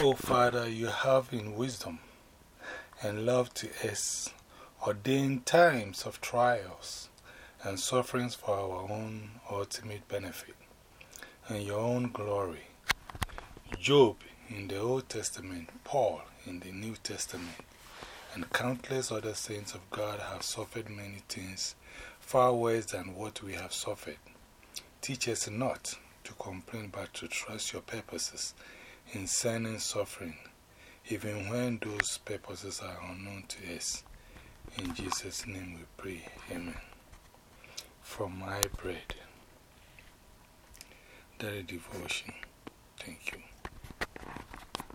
Oh, Father, you have in wisdom and love to us ordained times of trials and sufferings for our own ultimate benefit and your own glory. Job in the Old Testament, Paul in the New Testament, and countless other saints of God have suffered many things far worse than what we have suffered. Teach us not to complain but to trust your purposes in sin and suffering, even when those purposes are unknown to us. In Jesus' name we pray. Amen. From my bread. Daily devotion.